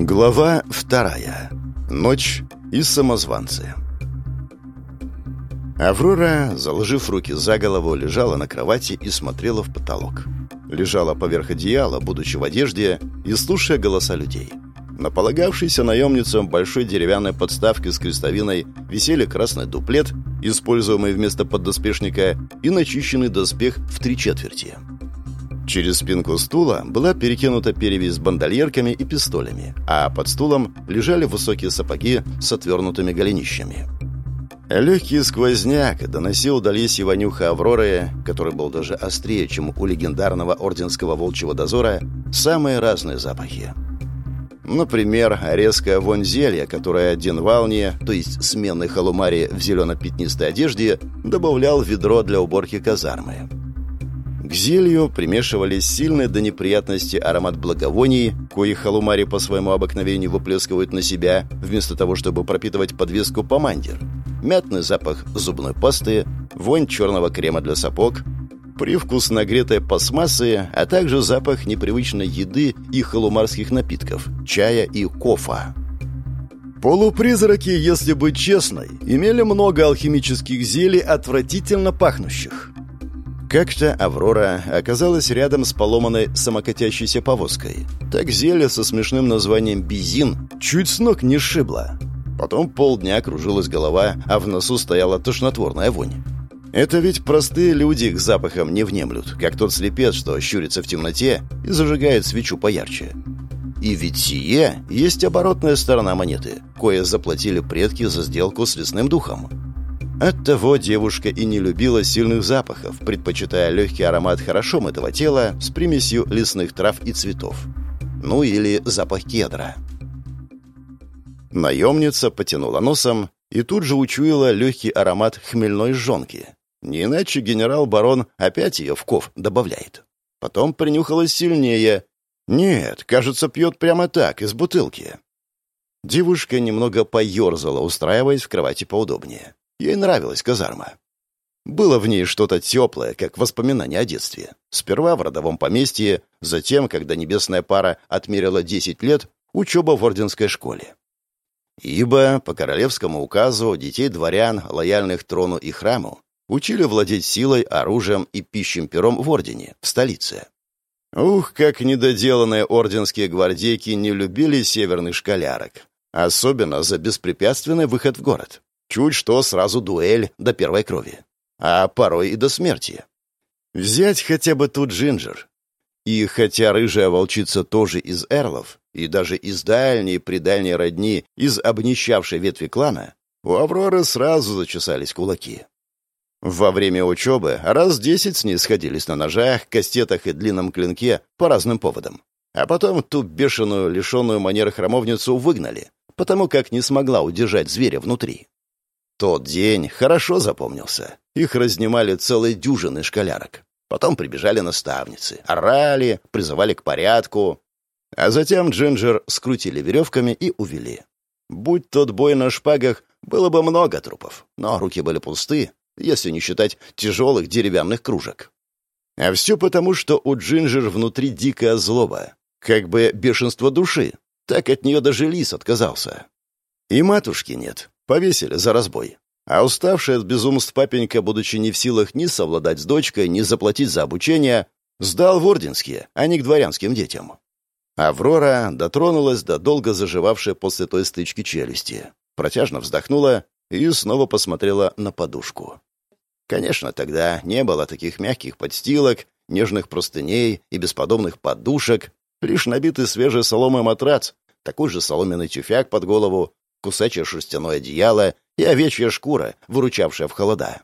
Глава вторая. Ночь и самозванцы. Аврора, заложив руки за голову, лежала на кровати и смотрела в потолок. Лежала поверх одеяла, будучи в одежде, и слушая голоса людей. На полагавшейся наемницам большой деревянной подставке с крестовиной висели красный дуплет, используемый вместо поддоспешника, и начищенный доспех в три четверти. Через спинку стула была перекинута перевязь с бандольерками и пистолями, а под стулом лежали высокие сапоги с отвернутыми голенищами. Легкий сквозняк доносил до леси вонюха Авроры, который был даже острее, чем у легендарного орденского волчьего дозора, самые разные запахи. Например, резкая вонь зелья, которое один Вални, то есть сменный халумари в зелено-пятнистой одежде, добавлял в ведро для уборки казармы. К зелью примешивались сильные до неприятности аромат благовоний, кои халумари по своему обыкновению выплескивают на себя, вместо того, чтобы пропитывать подвеску помандир. Мятный запах зубной пасты, вонь черного крема для сапог, привкус нагретой пластмассы, а также запах непривычной еды и халумарских напитков, чая и кофа. Полупризраки, если быть честной, имели много алхимических зелий, отвратительно пахнущих. Как-то Аврора оказалась рядом с поломанной самокатящейся повозкой. Так зелье со смешным названием «Бизин» чуть с ног не сшибло. Потом полдня кружилась голова, а в носу стояла тошнотворная вонь. Это ведь простые люди к запахам не внемлют, как тот слепец, что щурится в темноте и зажигает свечу поярче. И ведь сие есть оборотная сторона монеты, кое заплатили предки за сделку с лесным духом. Оттого девушка и не любила сильных запахов, предпочитая легкий аромат хорошо мытого тела с примесью лесных трав и цветов. Ну или запах кедра. Наемница потянула носом и тут же учуяла легкий аромат хмельной жонки. Не иначе генерал-барон опять ее в ков добавляет. Потом принюхалась сильнее. Нет, кажется, пьет прямо так, из бутылки. Девушка немного поерзала, устраиваясь в кровати поудобнее. Ей нравилась казарма. Было в ней что-то теплое, как воспоминание о детстве. Сперва в родовом поместье, затем, когда небесная пара отмерила 10 лет, учеба в орденской школе. Ибо по королевскому указу детей дворян, лояльных трону и храму, учили владеть силой, оружием и пищим пером в ордене, в столице. Ух, как недоделанные орденские гвардейки не любили северных школярок. Особенно за беспрепятственный выход в город. Чуть что сразу дуэль до первой крови. А порой и до смерти. Взять хотя бы тут Джинджер. И хотя рыжая волчица тоже из эрлов, и даже из дальней-предальней родни, из обнищавшей ветви клана, у Авроры сразу зачесались кулаки. Во время учебы раз десять с ней сходились на ножах, кастетах и длинном клинке по разным поводам. А потом ту бешеную, лишенную манер храмовницу выгнали, потому как не смогла удержать зверя внутри. Тот день хорошо запомнился. Их разнимали целые дюжины школярок. Потом прибежали наставницы, орали, призывали к порядку. А затем Джинджер скрутили веревками и увели. Будь тот бой на шпагах, было бы много трупов, но руки были пусты, если не считать тяжелых деревянных кружек. А все потому, что у Джинджер внутри дикая злоба, как бы бешенство души. Так от нее даже лис отказался. И матушки нет. Повесили за разбой. А уставший от безумств папенька, будучи не в силах ни совладать с дочкой, ни заплатить за обучение, сдал в орденские, а не к дворянским детям. Аврора дотронулась до долго заживавшей после той стычки челюсти, протяжно вздохнула и снова посмотрела на подушку. Конечно, тогда не было таких мягких подстилок, нежных простыней и бесподобных подушек, лишь набитый свежей соломой матрац, такой же соломенный тюфяк под голову, кусачее шерстяное одеяло и овечья шкура, выручавшая в холода.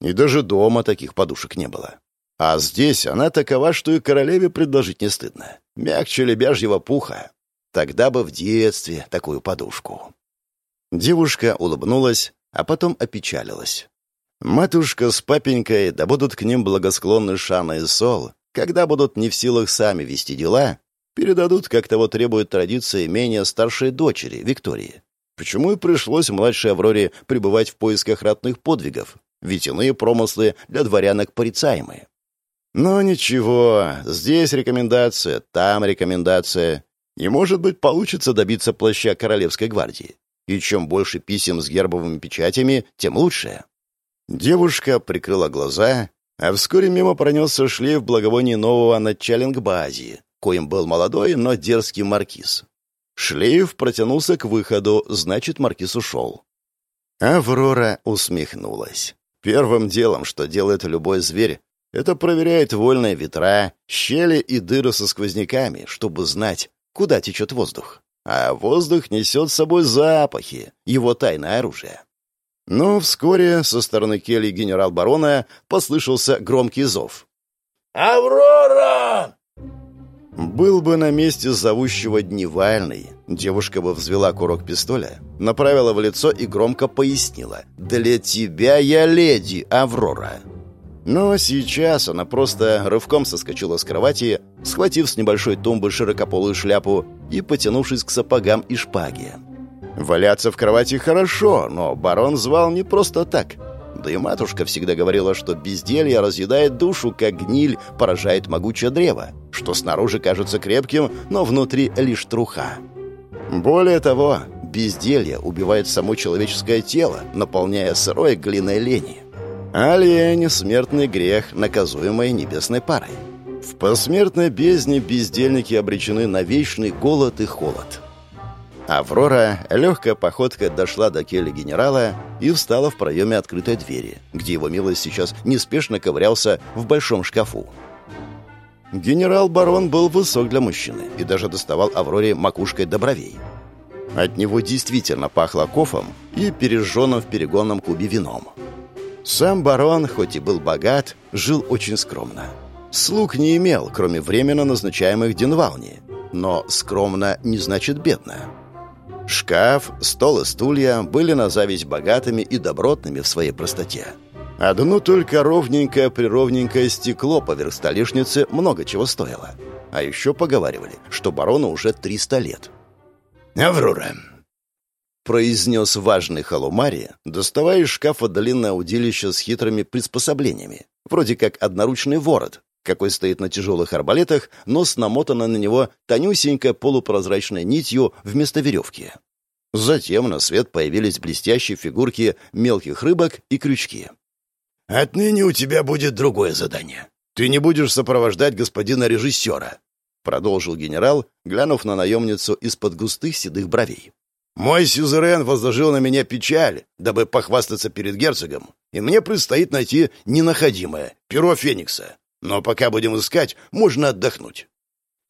И даже дома таких подушек не было. А здесь она такова, что и королеве предложить не стыдно. Мягче лебяжьего пуха. Тогда бы в детстве такую подушку. Девушка улыбнулась, а потом опечалилась. Матушка с папенькой, да будут к ним благосклонны Шана и Сол, когда будут не в силах сами вести дела, передадут, как того требует традиция имения старшей дочери, Виктории. Почему и пришлось младшей Авроре пребывать в поисках ратных подвигов, ведь иные промыслы для дворянок порицаемые. Но ничего, здесь рекомендация, там рекомендация. И, может быть, получится добиться плаща Королевской гвардии. И чем больше писем с гербовыми печатями, тем лучше. Девушка прикрыла глаза, а вскоре мимо пронесся шлейф благовоний нового началинг-бази, коим был молодой, но дерзкий маркиз. Шлейф протянулся к выходу, значит, маркиз ушел. Аврора усмехнулась. Первым делом, что делает любой зверь, это проверяет вольные ветра, щели и дыры со сквозняками, чтобы знать, куда течет воздух. А воздух несет с собой запахи, его тайное оружие. Но вскоре со стороны кельи генерал-барона послышался громкий зов. «Аврора!» Был бы на месте зовущего Дневальный, девушка бы взвела курок пистоля, направила в лицо и громко пояснила «Для тебя я леди, Аврора!» Но сейчас она просто рывком соскочила с кровати, схватив с небольшой тумбы широкополую шляпу и потянувшись к сапогам и шпаге. Валяться в кровати хорошо, но барон звал не просто так. Да и матушка всегда говорила, что безделье разъедает душу, как гниль поражает могучее древо, что снаружи кажется крепким, но внутри лишь труха. Более того, безделье убивает само человеческое тело, наполняя сырой глиной лени. А лень — смертный грех, наказуемый небесной парой. В посмертной бездне бездельники обречены на вечный голод и холод. Аврора легкой походкой дошла до кельи генерала и встала в проеме открытой двери, где его милость сейчас неспешно ковырялся в большом шкафу. Генерал-барон был высок для мужчины и даже доставал Авроре макушкой до бровей. От него действительно пахло кофом и пережженным в перегонном кубе вином. Сам барон, хоть и был богат, жил очень скромно. Слуг не имел, кроме временно назначаемых Денвални. Но скромно не значит бедно. Шкаф, стол и стулья были на зависть богатыми и добротными в своей простоте. Одно только ровненькое-прировненькое стекло поверх столешницы много чего стоило. А еще поговаривали, что барону уже 300 лет. «Аврора, произнес важный Халумари, доставая из шкафа длинное удилище с хитрыми приспособлениями, вроде как одноручный ворот, какой стоит на тяжелых арбалетах, но с намотанной на него тонюсенькой полупрозрачной нитью вместо веревки. Затем на свет появились блестящие фигурки мелких рыбок и крючки. «Отныне у тебя будет другое задание. Ты не будешь сопровождать господина режиссера», — продолжил генерал, глянув на наемницу из-под густых седых бровей. Мой сюзерен возложил на меня печаль, дабы похвастаться перед герцогом, и мне предстоит найти ненаходимое — перо Феникса. Но пока будем искать, можно отдохнуть.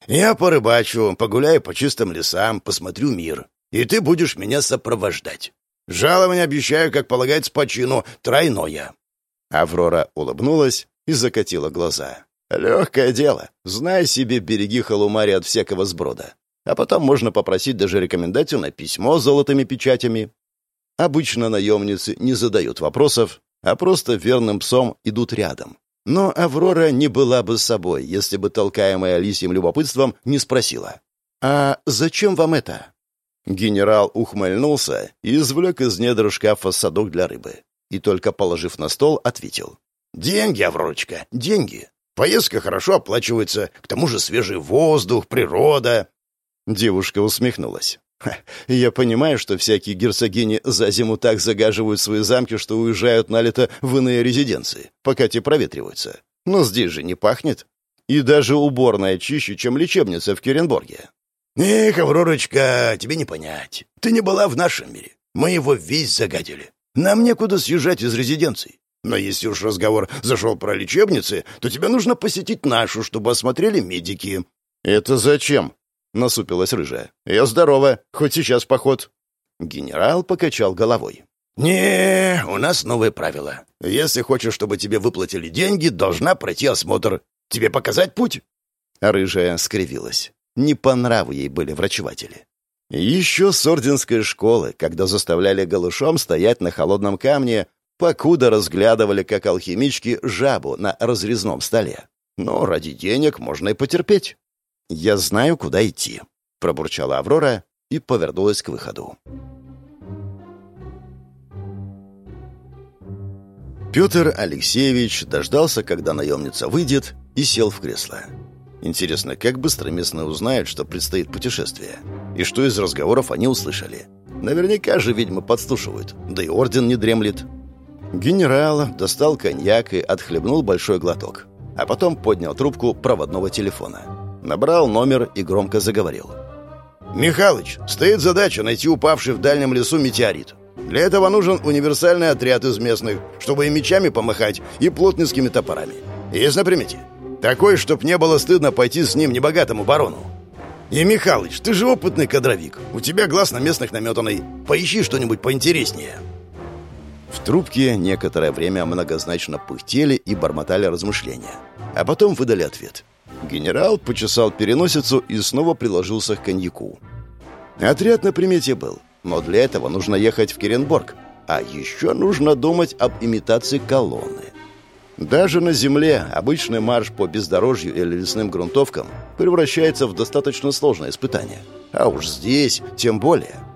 Я порыбачу, погуляю по чистым лесам, посмотрю мир, и ты будешь меня сопровождать. Жалование обещаю, как полагается по чину, тройное». Аврора улыбнулась и закатила глаза. «Легкое дело. Знай себе, береги Халумари от всякого сброда. А потом можно попросить даже рекомендательное письмо с золотыми печатями. Обычно наемницы не задают вопросов, а просто верным псом идут рядом. Но Аврора не была бы собой, если бы толкаемая лисьим любопытством не спросила. «А зачем вам это?» Генерал ухмыльнулся и извлек из недр шкафа садок для рыбы. И только положив на стол, ответил. «Деньги, Авророчка, деньги. Поездка хорошо оплачивается, к тому же свежий воздух, природа. Девушка усмехнулась. «Я понимаю, что всякие герцогини за зиму так загаживают свои замки, что уезжают на лето в иные резиденции, пока те проветриваются. Но здесь же не пахнет. И даже уборная чище, чем лечебница в Керенборге». «Эх, Авророчка, тебе не понять. Ты не была в нашем мире. Мы его весь загадили. Нам некуда съезжать из резиденций. Но если уж разговор зашел про лечебницы, то тебе нужно посетить нашу, чтобы осмотрели медики». «Это зачем?» — насупилась рыжая. «Я здорова, хоть сейчас поход». Генерал покачал головой. «Не, у нас новые правила. Если хочешь, чтобы тебе выплатили деньги, должна пройти осмотр. Тебе показать путь?» Рыжая скривилась. Не по нраву ей были врачеватели. Еще с орденской школы, когда заставляли голышом стоять на холодном камне, покуда разглядывали, как алхимички, жабу на разрезном столе. Но ради денег можно и потерпеть. «Я знаю, куда идти», — пробурчала Аврора и повернулась к выходу. Петр Алексеевич дождался, когда наемница выйдет, и сел в кресло. Интересно, как быстро местные узнают, что предстоит путешествие? И что из разговоров они услышали? Наверняка же ведьмы подслушивают, да и орден не дремлет. Генерал достал коньяк и отхлебнул большой глоток, а потом поднял трубку проводного телефона. Набрал номер и громко заговорил. «Михалыч, стоит задача найти упавший в дальнем лесу метеорит. Для этого нужен универсальный отряд из местных, чтобы и мечами помахать, и плотницкими топорами. Есть на примете? Такой, чтоб не было стыдно пойти с ним небогатому барону. И, Михалыч, ты же опытный кадровик. У тебя глаз на местных наметанный. Поищи что-нибудь поинтереснее». В трубке некоторое время многозначно пыхтели и бормотали размышления. А потом выдали ответ. Генерал почесал переносицу и снова приложился к коньяку. Отряд на примете был, но для этого нужно ехать в Керенборг. А еще нужно думать об имитации колонны. Даже на земле обычный марш по бездорожью или лесным грунтовкам превращается в достаточно сложное испытание. А уж здесь тем более –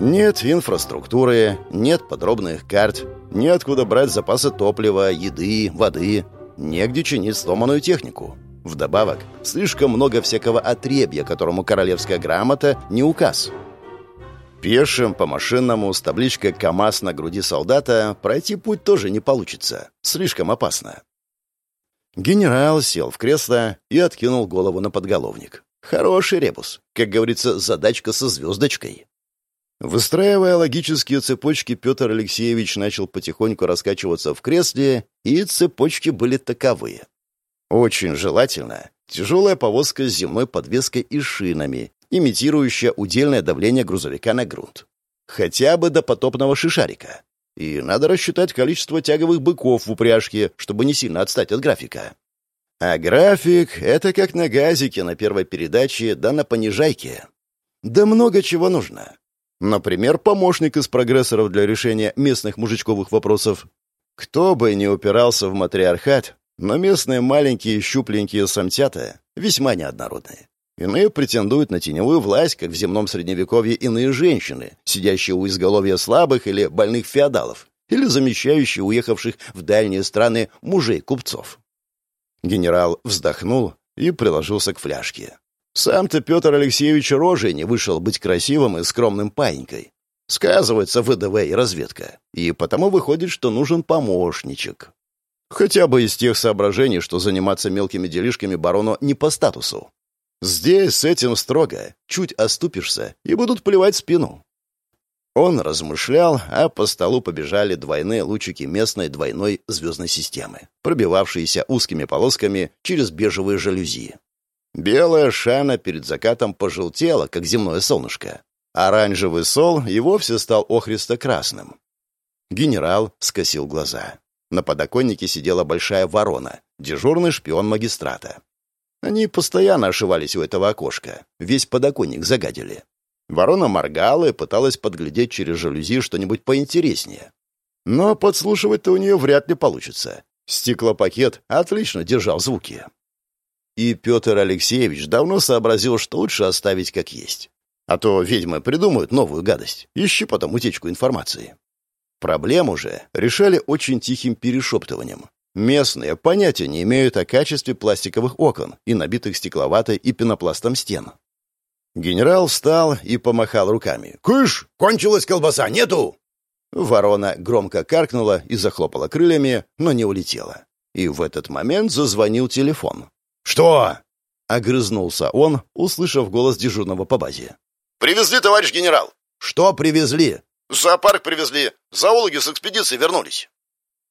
нет инфраструктуры, нет подробных карт, неоткуда брать запасы топлива, еды, воды, негде чинить сломанную технику. Вдобавок, слишком много всякого отребья, которому королевская грамота не указ. Пешим, по машинному, с табличкой «КамАЗ» на груди солдата пройти путь тоже не получится. Слишком опасно. Генерал сел в кресло и откинул голову на подголовник. Хороший ребус. Как говорится, задачка со звездочкой. Выстраивая логические цепочки, Петр Алексеевич начал потихоньку раскачиваться в кресле, и цепочки были таковые. Очень желательно тяжелая повозка с земной подвеской и шинами, имитирующая удельное давление грузовика на грунт. Хотя бы до потопного шишарика. И надо рассчитать количество тяговых быков в упряжке, чтобы не сильно отстать от графика. А график — это как на газике на первой передаче, да на понижайке. Да много чего нужно. Например, помощник из прогрессоров для решения местных мужичковых вопросов. Кто бы ни упирался в матриархат, но местные маленькие щупленькие самтята весьма неоднородные. Иные претендуют на теневую власть, как в земном средневековье иные женщины, сидящие у изголовья слабых или больных феодалов, или замещающие уехавших в дальние страны мужей-купцов. Генерал вздохнул и приложился к фляжке. Сам-то Петр Алексеевич рожей не вышел быть красивым и скромным паинькой. Сказывается ВДВ и разведка. И потому выходит, что нужен помощничек. Хотя бы из тех соображений, что заниматься мелкими делишками барону не по статусу. Здесь с этим строго. Чуть оступишься, и будут плевать спину. Он размышлял, а по столу побежали двойные лучики местной двойной звездной системы, пробивавшиеся узкими полосками через бежевые жалюзи. Белая шана перед закатом пожелтела, как земное солнышко. Оранжевый сол и вовсе стал охристо-красным. Генерал скосил глаза. На подоконнике сидела большая ворона, дежурный шпион магистрата. Они постоянно ошивались у этого окошка, весь подоконник загадили. Ворона моргала и пыталась подглядеть через жалюзи что-нибудь поинтереснее. Но подслушивать-то у нее вряд ли получится. Стеклопакет отлично держал звуки. И Петр Алексеевич давно сообразил, что лучше оставить как есть. А то ведьмы придумают новую гадость. Ищи потом утечку информации. Проблему же решали очень тихим перешептыванием. Местные понятия не имеют о качестве пластиковых окон и набитых стекловатой и пенопластом стен. Генерал встал и помахал руками. «Кыш! Кончилась колбаса! Нету!» Ворона громко каркнула и захлопала крыльями, но не улетела. И в этот момент зазвонил телефон. «Что?» — огрызнулся он, услышав голос дежурного по базе. «Привезли, товарищ генерал!» «Что привезли?» «Зоопарк привезли. Зоологи с экспедиции вернулись».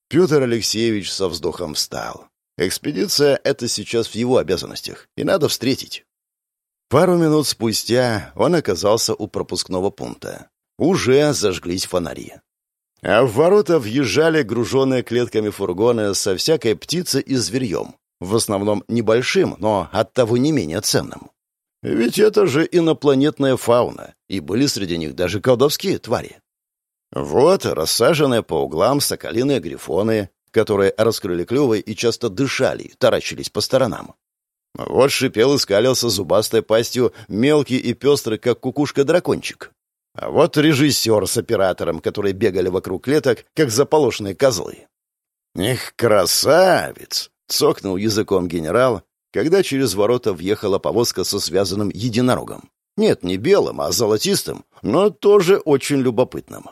Петр Алексеевич со вздохом встал. Экспедиция — это сейчас в его обязанностях, и надо встретить. Пару минут спустя он оказался у пропускного пункта. Уже зажглись фонари. А в ворота въезжали груженные клетками фургоны со всякой птицей и зверьем, в основном небольшим, но оттого не менее ценным. Ведь это же инопланетная фауна, и были среди них даже колдовские твари. Вот рассаженные по углам соколиные грифоны, которые раскрыли клювы и часто дышали, таращились по сторонам. Вот шипел и скалился зубастой пастью мелкий и пестрый, как кукушка-дракончик. А вот режиссер с оператором, которые бегали вокруг клеток, как заполошенные козлы. Эх, красавец! Цокнул языком генерал когда через ворота въехала повозка со связанным единорогом. Нет, не белым, а золотистым, но тоже очень любопытным.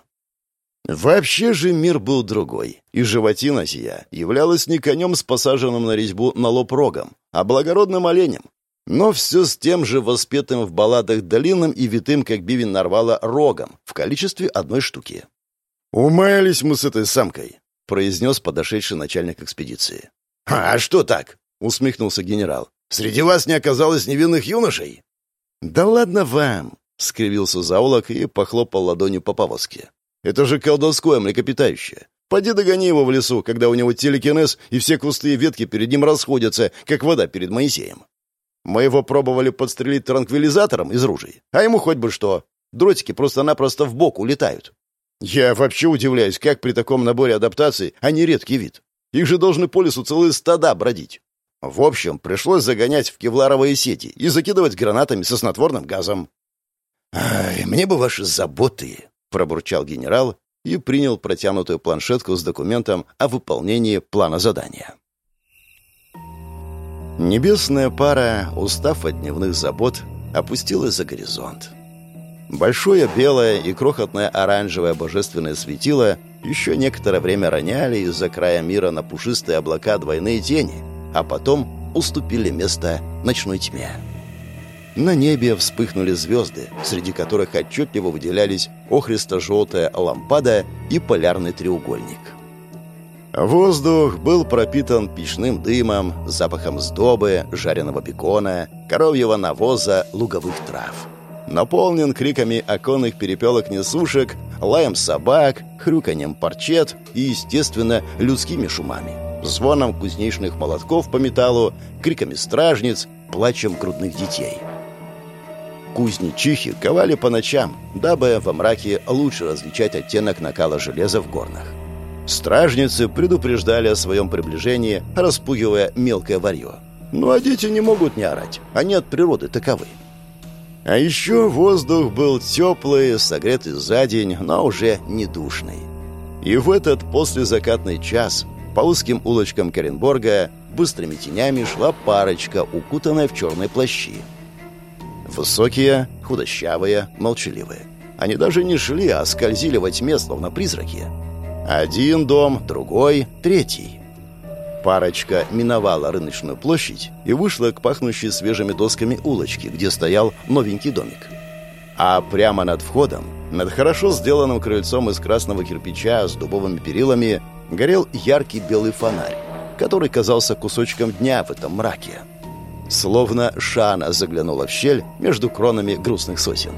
Вообще же мир был другой, и животина сия являлась не конем с посаженным на резьбу на лоб рогом, а благородным оленем. Но все с тем же воспетым в балладах долинным и витым, как бивень нарвала, рогом в количестве одной штуки. «Умаялись мы с этой самкой», — произнес подошедший начальник экспедиции. «А что так?» — усмехнулся генерал. «Среди вас не оказалось невинных юношей?» «Да ладно вам!» — скривился заулок и похлопал ладонью по повозке. Это же колдовское млекопитающее. Поди догони его в лесу, когда у него телекинез, и все кусты и ветки перед ним расходятся, как вода перед Моисеем. Мы его пробовали подстрелить транквилизатором из ружей, а ему хоть бы что. Дротики просто-напросто в бок улетают. Я вообще удивляюсь, как при таком наборе адаптаций они редкий вид. Их же должны по лесу целые стада бродить. В общем, пришлось загонять в кевларовые сети и закидывать гранатами со снотворным газом. «Ай, мне бы ваши заботы!» Пробурчал генерал и принял протянутую планшетку с документом о выполнении плана задания. Небесная пара, устав от дневных забот, опустилась за горизонт. Большое белое и крохотное оранжевое божественное светило еще некоторое время роняли из-за края мира на пушистые облака двойные тени, а потом уступили место ночной тьме. На небе вспыхнули звезды, среди которых отчетливо выделялись охристо-желтая лампада и полярный треугольник. Воздух был пропитан печным дымом, запахом сдобы, жареного бекона, коровьего навоза, луговых трав. Наполнен криками оконных перепелок несушек, лаем собак, хрюканьем парчет и, естественно, людскими шумами, звоном кузнечных молотков по металлу, криками стражниц, плачем грудных детей — Кузнечихи ковали по ночам, дабы во мраке лучше различать оттенок накала железа в горнах. Стражницы предупреждали о своем приближении, распугивая мелкое варье. Ну а дети не могут не орать, они от природы таковы. А еще воздух был теплый, согретый за день, но уже не душный. И в этот послезакатный час по узким улочкам Керенборга быстрыми тенями шла парочка, укутанная в черные плащи. Высокие, худощавые, молчаливые. Они даже не шли, а скользили во тьме, словно призраки. Один дом, другой, третий. Парочка миновала рыночную площадь и вышла к пахнущей свежими досками улочке, где стоял новенький домик. А прямо над входом, над хорошо сделанным крыльцом из красного кирпича с дубовыми перилами, горел яркий белый фонарь, который казался кусочком дня в этом мраке. Словно Шана заглянула в щель между кронами грустных сосен.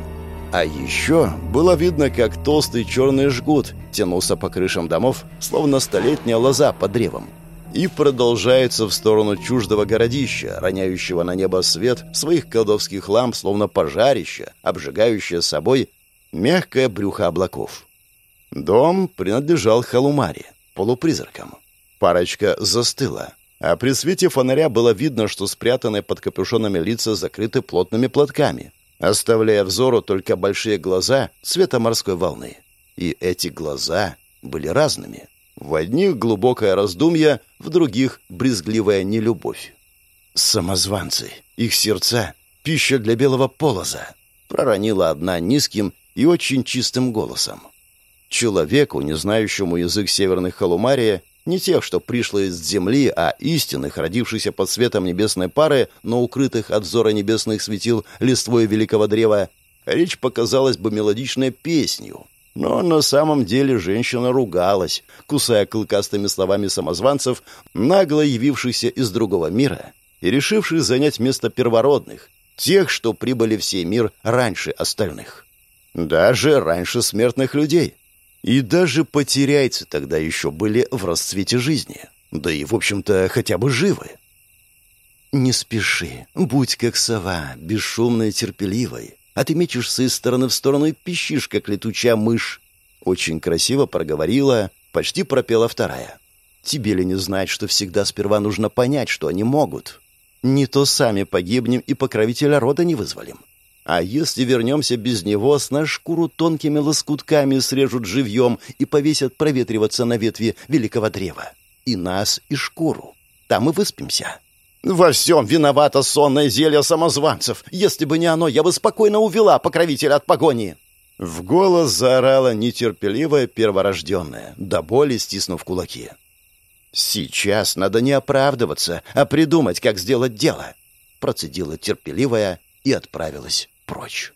А еще было видно, как толстый черный жгут тянулся по крышам домов, словно столетняя лоза под древом. И продолжается в сторону чуждого городища, роняющего на небо свет своих колдовских ламп, словно пожарище, обжигающее собой мягкое брюхо облаков. Дом принадлежал Халумаре, полупризракам. Парочка застыла, а при свете фонаря было видно, что спрятанные под капюшонами лица закрыты плотными платками, оставляя взору только большие глаза цвета морской волны. И эти глаза были разными. В одних глубокое раздумье, в других брезгливая нелюбовь. «Самозванцы! Их сердца — пища для белого полоза!» — проронила одна низким и очень чистым голосом. Человеку, не знающему язык северных халумария, не тех, что пришло из земли, а истинных, родившихся под светом небесной пары, но укрытых от взора небесных светил листвой великого древа, речь показалась бы мелодичной песнью. Но на самом деле женщина ругалась, кусая клыкастыми словами самозванцев, нагло явившихся из другого мира и решивших занять место первородных, тех, что прибыли в сей мир раньше остальных. Даже раньше смертных людей — и даже потеряйцы тогда еще были в расцвете жизни. Да и, в общем-то, хотя бы живы. «Не спеши, будь как сова, бесшумной и терпеливой, а ты мечешься из стороны в сторону и пищишь, как летучая мышь». Очень красиво проговорила, почти пропела вторая. «Тебе ли не знать, что всегда сперва нужно понять, что они могут? Не то сами погибнем и покровителя рода не вызволим. А если вернемся без него, с нас шкуру тонкими лоскутками срежут живьем и повесят проветриваться на ветви великого древа. И нас, и шкуру. Там и выспимся. Во всем виновато сонное зелье самозванцев. Если бы не оно, я бы спокойно увела покровителя от погони. В голос заорала нетерпеливая перворожденная, до боли стиснув кулаки. «Сейчас надо не оправдываться, а придумать, как сделать дело», процедила терпеливая и отправилась прочь.